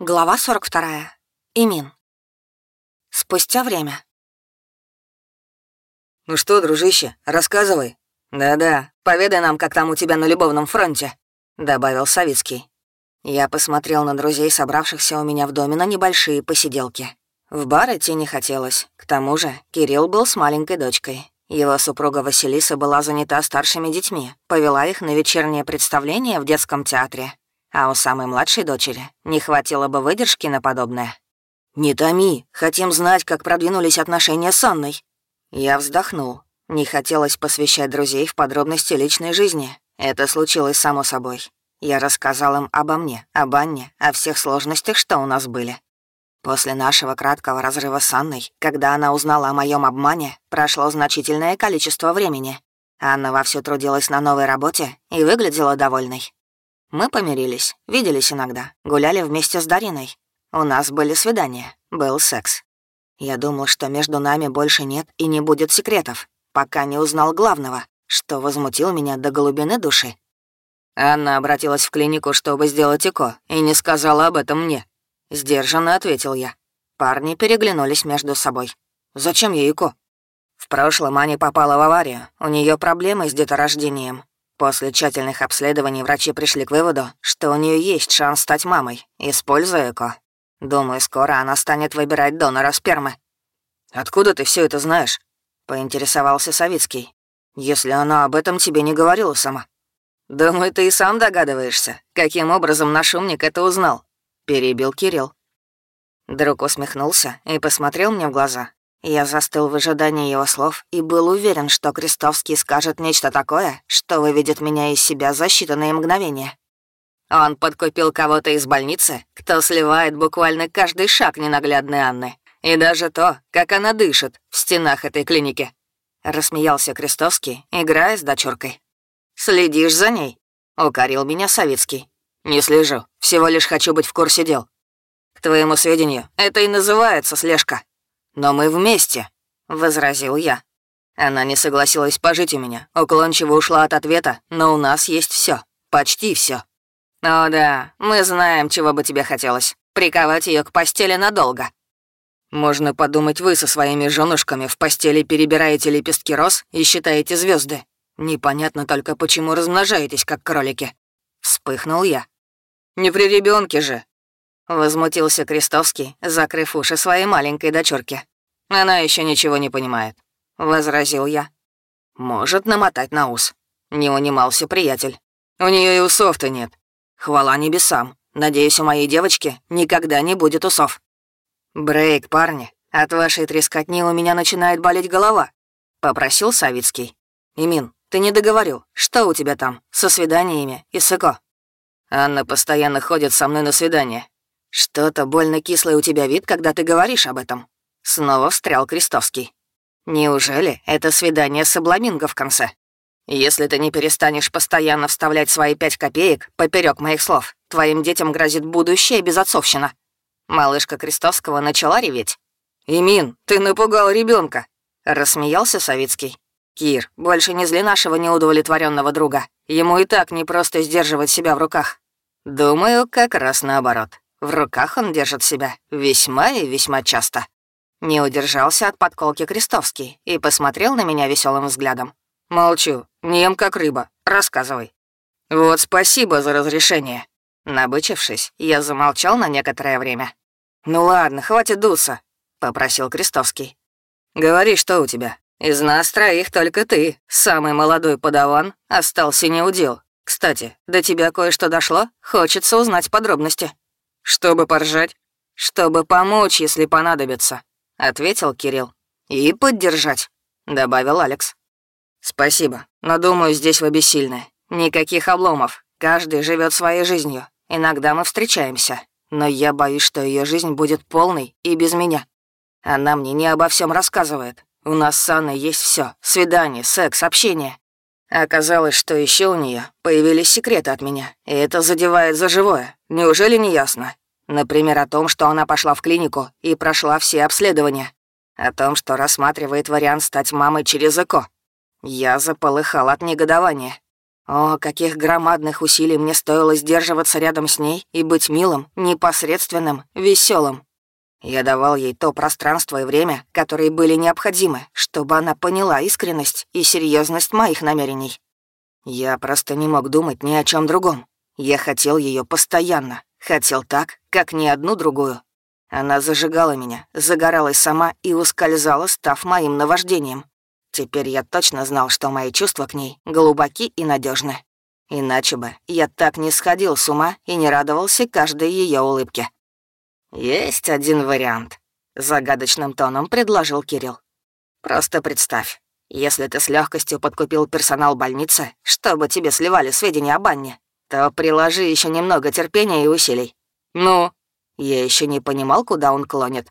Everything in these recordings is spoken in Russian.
Глава 42. Имин. Спустя время. «Ну что, дружище, рассказывай». «Да-да, поведай нам, как там у тебя на любовном фронте», — добавил Савицкий. Я посмотрел на друзей, собравшихся у меня в доме на небольшие посиделки. В бар идти не хотелось. К тому же Кирилл был с маленькой дочкой. Его супруга Василиса была занята старшими детьми, повела их на вечернее представление в детском театре, а у самой младшей дочери не хватило бы выдержки на подобное. «Не томи, хотим знать, как продвинулись отношения с Анной». Я вздохнул. Не хотелось посвящать друзей в подробности личной жизни. Это случилось само собой. Я рассказал им обо мне, об Анне, о всех сложностях, что у нас были. После нашего краткого разрыва с Анной, когда она узнала о моем обмане, прошло значительное количество времени. Анна вовсю трудилась на новой работе и выглядела довольной. Мы помирились, виделись иногда, гуляли вместе с Дариной. У нас были свидания, был секс. Я думал, что между нами больше нет и не будет секретов, пока не узнал главного, что возмутил меня до глубины души. Анна обратилась в клинику, чтобы сделать ЭКО, и не сказала об этом мне. Сдержанно ответил я. Парни переглянулись между собой. «Зачем ей ЭКО?» В прошлом Аня попала в аварию, у нее проблемы с деторождением, После тщательных обследований врачи пришли к выводу, что у нее есть шанс стать мамой, используя ЭКО. Думаю, скоро она станет выбирать донора спермы. «Откуда ты все это знаешь?» — поинтересовался Савицкий. «Если она об этом тебе не говорила сама». «Думаю, ты и сам догадываешься, каким образом наш умник это узнал», — перебил Кирилл. Друг усмехнулся и посмотрел мне в глаза, я застыл в ожидании его слов и был уверен, что Крестовский скажет нечто такое, что выведет меня из себя за считанные мгновения. Он подкупил кого-то из больницы, кто сливает буквально каждый шаг ненаглядной Анны. И даже то, как она дышит в стенах этой клиники. Рассмеялся Крестовский, играя с дочуркой. «Следишь за ней?» — укорил меня Савицкий. «Не слежу, всего лишь хочу быть в курсе дел». «К твоему сведению, это и называется слежка», «Но мы вместе», — возразил я. Она не согласилась пожить у меня, уклончиво ушла от ответа, но у нас есть все, почти все. «О да, мы знаем, чего бы тебе хотелось. Приковать ее к постели надолго». «Можно подумать, вы со своими женушками в постели перебираете лепестки роз и считаете звезды. Непонятно только, почему размножаетесь, как кролики». Вспыхнул я. «Не при ребенке же», Возмутился Крестовский, закрыв уши своей маленькой дочурке. «Она еще ничего не понимает», — возразил я. «Может намотать на ус». Не унимался приятель. «У нее и усов-то нет. Хвала небесам. Надеюсь, у моей девочки никогда не будет усов». «Брейк, парни, от вашей трескотни у меня начинает болеть голова», — попросил Савицкий. «Имин, ты не договорил, что у тебя там, со свиданиями и сыко?» «Анна постоянно ходит со мной на свидание. «Что-то больно кислый у тебя вид, когда ты говоришь об этом». Снова встрял Крестовский. «Неужели это свидание с обламинго в конце? Если ты не перестанешь постоянно вставлять свои пять копеек поперек моих слов, твоим детям грозит будущее безотцовщина». Малышка Крестовского начала реветь. «Имин, ты напугал ребенка, рассмеялся Савицкий. «Кир, больше не зли нашего неудовлетворенного друга. Ему и так не просто сдерживать себя в руках. Думаю, как раз наоборот. В руках он держит себя весьма и весьма часто. Не удержался от подколки Крестовский и посмотрел на меня веселым взглядом. «Молчу, нем как рыба. Рассказывай». «Вот спасибо за разрешение». Набычившись, я замолчал на некоторое время. «Ну ладно, хватит дуться», — попросил Крестовский. «Говори, что у тебя. Из нас троих только ты, самый молодой подаван, остался неудел. Кстати, до тебя кое-что дошло? Хочется узнать подробности». «Чтобы поржать?» «Чтобы помочь, если понадобится», — ответил Кирилл. «И поддержать», — добавил Алекс. «Спасибо, но думаю, здесь вы бессильны. Никаких обломов. Каждый живет своей жизнью. Иногда мы встречаемся, но я боюсь, что ее жизнь будет полной и без меня. Она мне не обо всем рассказывает. У нас с Анной есть все: свидание, секс, общение. Оказалось, что еще у нее появились секреты от меня, и это задевает за живое. Неужели не ясно? Например, о том, что она пошла в клинику и прошла все обследования. О том, что рассматривает вариант стать мамой через ЭКО. Я заполыхал от негодования. О, каких громадных усилий мне стоило сдерживаться рядом с ней и быть милым, непосредственным, веселым. Я давал ей то пространство и время, которые были необходимы, чтобы она поняла искренность и серьезность моих намерений. Я просто не мог думать ни о чем другом. Я хотел ее постоянно, хотел так, как ни одну другую. Она зажигала меня, загоралась сама и ускользала, став моим наваждением. Теперь я точно знал, что мои чувства к ней глубоки и надежны. Иначе бы я так не сходил с ума и не радовался каждой ее улыбке. «Есть один вариант», — загадочным тоном предложил Кирилл. «Просто представь, если ты с легкостью подкупил персонал больницы, чтобы тебе сливали сведения об Анне, то приложи еще немного терпения и усилий. Ну, я еще не понимал, куда он клонит.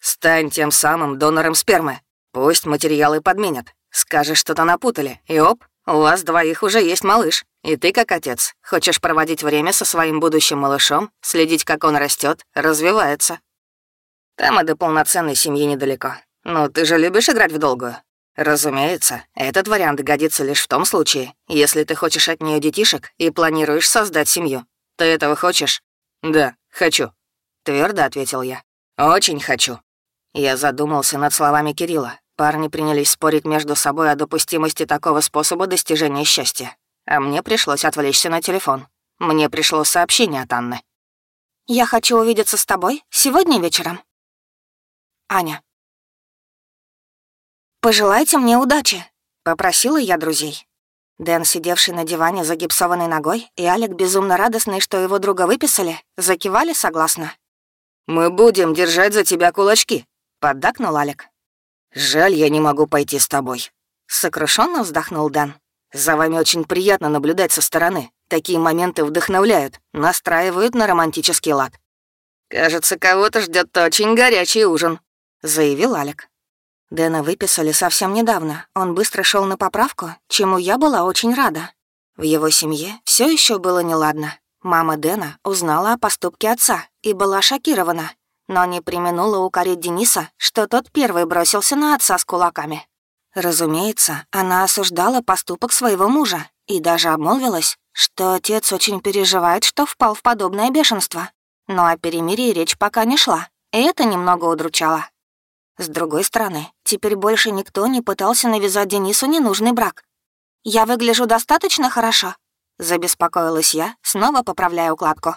Стань тем самым донором спермы, Пусть материалы подменят. Скажешь, что-то напутали, и оп, у вас двоих уже есть малыш. И ты, как отец, хочешь проводить время со своим будущим малышом, следить, как он растет, развивается. Там и до полноценной семьи недалеко. Ну, ты же любишь играть в долгую. Разумеется, этот вариант годится лишь в том случае, если ты хочешь от нее детишек и планируешь создать семью. Ты этого хочешь? Да, хочу. Твердо ответил я. Очень хочу. Я задумался над словами Кирилла, Парни принялись спорить между собой о допустимости такого способа достижения счастья. А мне пришлось отвлечься на телефон. Мне пришло сообщение от Анны. «Я хочу увидеться с тобой сегодня вечером». Аня. «Пожелайте мне удачи», — попросила я друзей. Дэн, сидевший на диване за гипсованной ногой, и Алик, безумно радостный, что его друга выписали, закивали согласно. «Мы будем держать за тебя кулачки», — поддакнул Алик. «Жаль, я не могу пойти с тобой», — сокрушенно вздохнул Дан. «За вами очень приятно наблюдать со стороны. Такие моменты вдохновляют, настраивают на романтический лад». «Кажется, кого-то ждет очень горячий ужин», — заявил Алек. Дэна выписали совсем недавно. Он быстро шел на поправку, чему я была очень рада. В его семье все еще было неладно. Мама Дэна узнала о поступке отца и была шокирована но не применула укорить Дениса, что тот первый бросился на отца с кулаками. Разумеется, она осуждала поступок своего мужа и даже обмолвилась, что отец очень переживает, что впал в подобное бешенство. Но о перемирии речь пока не шла, и это немного удручало. С другой стороны, теперь больше никто не пытался навязать Денису ненужный брак. «Я выгляжу достаточно хорошо?» — забеспокоилась я, снова поправляя укладку.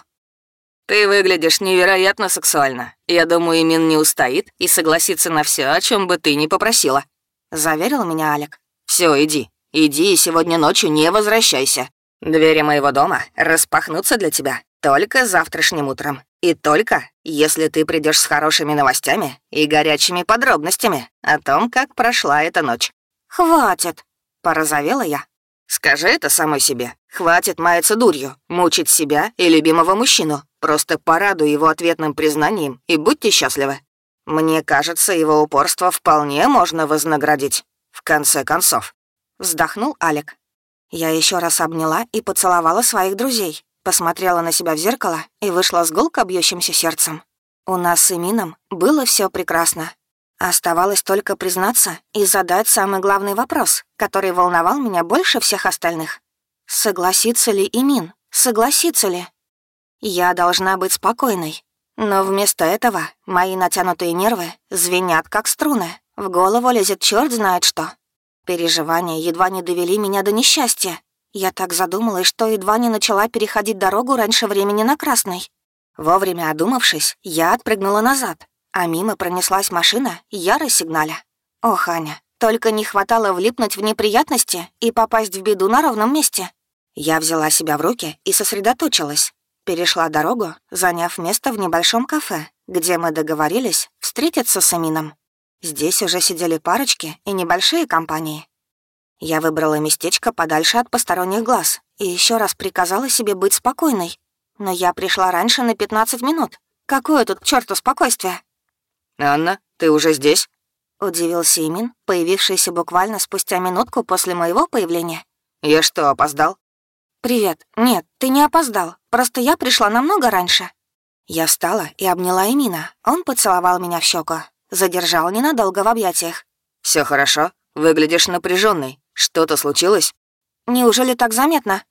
«Ты выглядишь невероятно сексуально. Я думаю, Имин не устоит и согласится на все, о чем бы ты ни попросила», — заверил меня Алек. Все, иди. Иди и сегодня ночью не возвращайся. Двери моего дома распахнутся для тебя только завтрашним утром. И только, если ты придешь с хорошими новостями и горячими подробностями о том, как прошла эта ночь». «Хватит», — порозовела я. «Скажи это самой себе. Хватит маяться дурью, мучить себя и любимого мужчину. Просто порадуй его ответным признанием и будьте счастливы. Мне кажется, его упорство вполне можно вознаградить. В конце концов. Вздохнул Алек. Я еще раз обняла и поцеловала своих друзей, посмотрела на себя в зеркало и вышла с гулко бьющимся сердцем. У нас с Эмином было все прекрасно. Оставалось только признаться и задать самый главный вопрос, который волновал меня больше всех остальных. Согласится ли Имин? Согласится ли? Я должна быть спокойной. Но вместо этого мои натянутые нервы звенят, как струны. В голову лезет черт знает что. Переживания едва не довели меня до несчастья. Я так задумалась, что едва не начала переходить дорогу раньше времени на красный. Вовремя одумавшись, я отпрыгнула назад, а мимо пронеслась машина, я рассигналя. Ох, Аня, только не хватало влипнуть в неприятности и попасть в беду на ровном месте. Я взяла себя в руки и сосредоточилась. Перешла дорогу, заняв место в небольшом кафе, где мы договорились встретиться с Амином. Здесь уже сидели парочки и небольшие компании. Я выбрала местечко подальше от посторонних глаз и еще раз приказала себе быть спокойной. Но я пришла раньше на 15 минут. Какое тут к черту спокойствие? «Анна, ты уже здесь?» — удивился Имин, появившийся буквально спустя минутку после моего появления. «Я что, опоздал?» «Привет. Нет, ты не опоздал. Просто я пришла намного раньше». Я встала и обняла Эмина. Он поцеловал меня в щеку. Задержал ненадолго в объятиях. Все хорошо? Выглядишь напряженный. Что-то случилось?» Неужели так заметно?»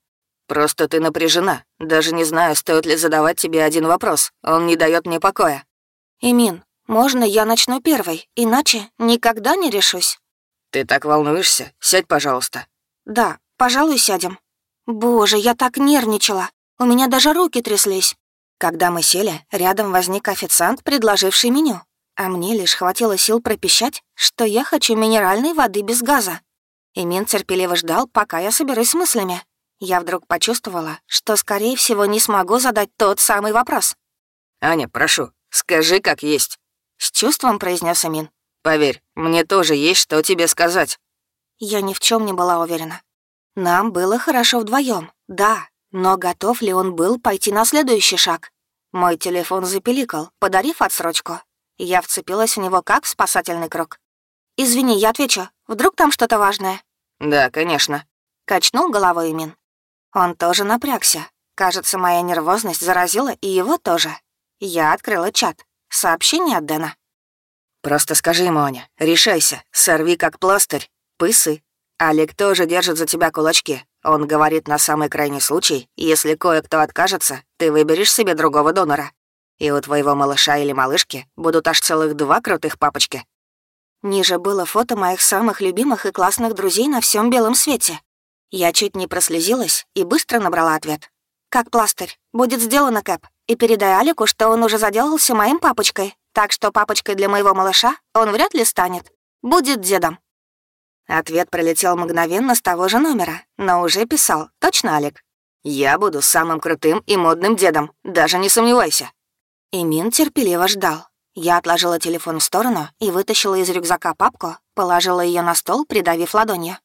«Просто ты напряжена. Даже не знаю, стоит ли задавать тебе один вопрос. Он не дает мне покоя». «Имин, можно я начну первой, иначе никогда не решусь?» «Ты так волнуешься? Сядь, пожалуйста». «Да, пожалуй, сядем». «Боже, я так нервничала. У меня даже руки тряслись». Когда мы сели, рядом возник официант, предложивший меню. А мне лишь хватило сил пропищать, что я хочу минеральной воды без газа. Имин терпеливо ждал, пока я соберусь с мыслями. Я вдруг почувствовала, что, скорее всего, не смогу задать тот самый вопрос. «Аня, прошу, скажи, как есть», — с чувством произнес Амин. «Поверь, мне тоже есть что тебе сказать». Я ни в чем не была уверена. Нам было хорошо вдвоем, да, но готов ли он был пойти на следующий шаг? Мой телефон запеликал, подарив отсрочку. Я вцепилась в него как в спасательный круг. «Извини, я отвечу. Вдруг там что-то важное?» «Да, конечно», — качнул головой Мин. Он тоже напрягся. Кажется, моя нервозность заразила и его тоже. Я открыла чат. Сообщение от Дэна. «Просто скажи ему, Аня, решайся, сорви как пластырь, пысы. Олег тоже держит за тебя кулачки. Он говорит на самый крайний случай, если кое-кто откажется, ты выберешь себе другого донора. И у твоего малыша или малышки будут аж целых два крутых папочки». Ниже было фото моих самых любимых и классных друзей на всем белом свете. Я чуть не прослезилась и быстро набрала ответ. «Как пластырь. Будет сделано, Кэп. И передай Алику, что он уже заделался моим папочкой, так что папочкой для моего малыша он вряд ли станет. Будет дедом». Ответ пролетел мгновенно с того же номера, но уже писал, точно, Алик? «Я буду самым крутым и модным дедом, даже не сомневайся». Имин терпеливо ждал. Я отложила телефон в сторону и вытащила из рюкзака папку, положила ее на стол, придавив ладонью.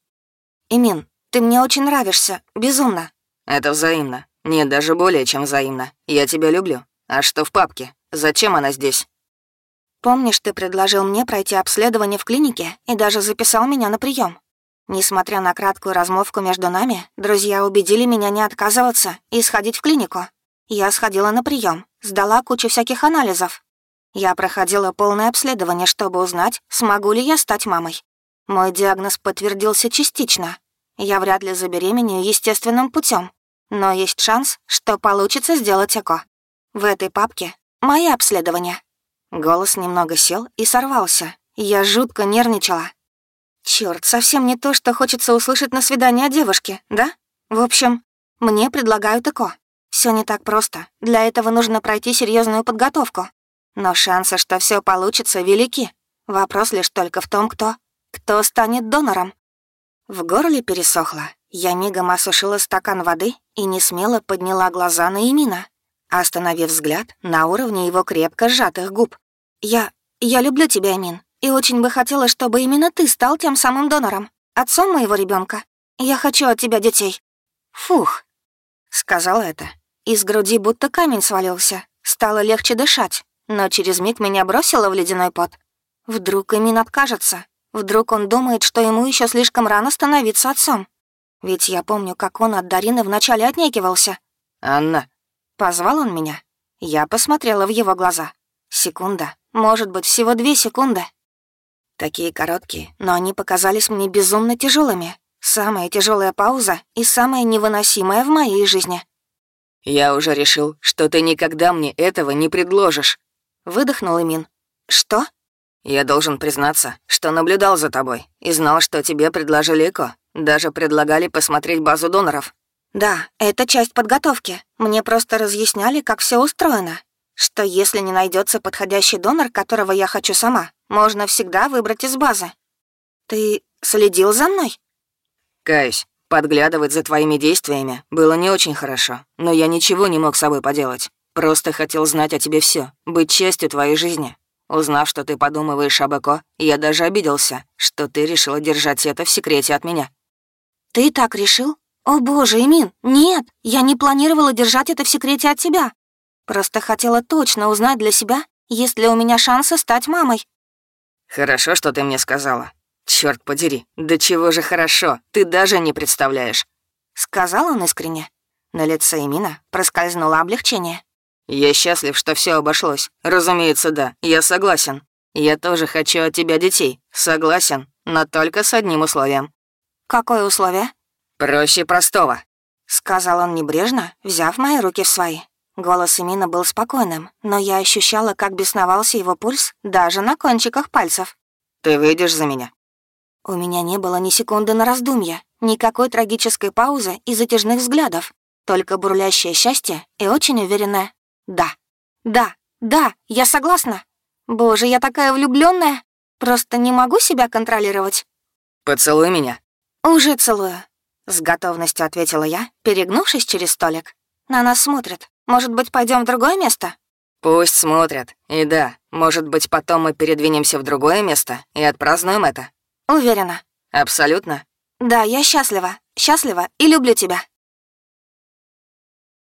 «Имин, ты мне очень нравишься, безумно». «Это взаимно. Нет, даже более чем взаимно. Я тебя люблю. А что в папке? Зачем она здесь?» «Помнишь, ты предложил мне пройти обследование в клинике и даже записал меня на прием. Несмотря на краткую размовку между нами, друзья убедили меня не отказываться и сходить в клинику. Я сходила на прием, сдала кучу всяких анализов. Я проходила полное обследование, чтобы узнать, смогу ли я стать мамой. Мой диагноз подтвердился частично, я вряд ли забеременею естественным путем, но есть шанс, что получится сделать ЭКО. В этой папке мои обследования. Голос немного сел и сорвался. Я жутко нервничала. Черт, совсем не то, что хочется услышать на свидание от девушки, да? В общем, мне предлагают ЭКО. Все не так просто. Для этого нужно пройти серьезную подготовку. Но шансы, что все получится, велики. Вопрос лишь только в том, кто. Кто станет донором. В горле пересохло. Я мигом осушила стакан воды и не смело подняла глаза на Имина, остановив взгляд на уровне его крепко сжатых губ. «Я... я люблю тебя, Имин, и очень бы хотела, чтобы именно ты стал тем самым донором, отцом моего ребенка. Я хочу от тебя детей». «Фух», — сказала это. Из груди будто камень свалился. Стало легче дышать, но через миг меня бросило в ледяной пот. Вдруг Имин откажется, Вдруг он думает, что ему еще слишком рано становиться отцом. Ведь я помню, как он от Дарины вначале отнекивался. «Анна!» Позвал он меня. Я посмотрела в его глаза. Секунда, может быть, всего две секунды. Такие короткие, но они показались мне безумно тяжелыми. Самая тяжелая пауза и самая невыносимая в моей жизни. «Я уже решил, что ты никогда мне этого не предложишь», — выдохнул Имин. «Что?» «Я должен признаться, что наблюдал за тобой и знал, что тебе предложили ЭКО. Даже предлагали посмотреть базу доноров». «Да, это часть подготовки. Мне просто разъясняли, как все устроено. Что если не найдется подходящий донор, которого я хочу сама, можно всегда выбрать из базы. Ты следил за мной?» «Каюсь, подглядывать за твоими действиями было не очень хорошо, но я ничего не мог с собой поделать. Просто хотел знать о тебе все, быть частью твоей жизни. Узнав, что ты подумываешь об ЭКО, я даже обиделся, что ты решила держать это в секрете от меня». «Ты так решил? О боже, Эмин, нет, я не планировала держать это в секрете от тебя. Просто хотела точно узнать для себя, есть ли у меня шансы стать мамой». «Хорошо, что ты мне сказала. Черт подери, да чего же хорошо, ты даже не представляешь». Сказал он искренне. На лице Эмина проскользнуло облегчение. «Я счастлив, что все обошлось. Разумеется, да, я согласен. Я тоже хочу от тебя детей. Согласен, но только с одним условием». «Какое условие?» «Проще простого», — сказал он небрежно, взяв мои руки в свои. Голос Эмина был спокойным, но я ощущала, как бесновался его пульс даже на кончиках пальцев. «Ты выйдешь за меня?» У меня не было ни секунды на раздумье, никакой трагической паузы и затяжных взглядов, только бурлящее счастье и очень уверенное «да». «Да, да, я согласна. Боже, я такая влюбленная, Просто не могу себя контролировать». «Поцелуй меня». «Уже целую», — с готовностью ответила я, перегнувшись через столик. «На нас смотрят. Может быть, пойдем в другое место?» «Пусть смотрят. И да, может быть, потом мы передвинемся в другое место и отпразднуем это». «Уверена». «Абсолютно?» «Да, я счастлива. Счастлива и люблю тебя».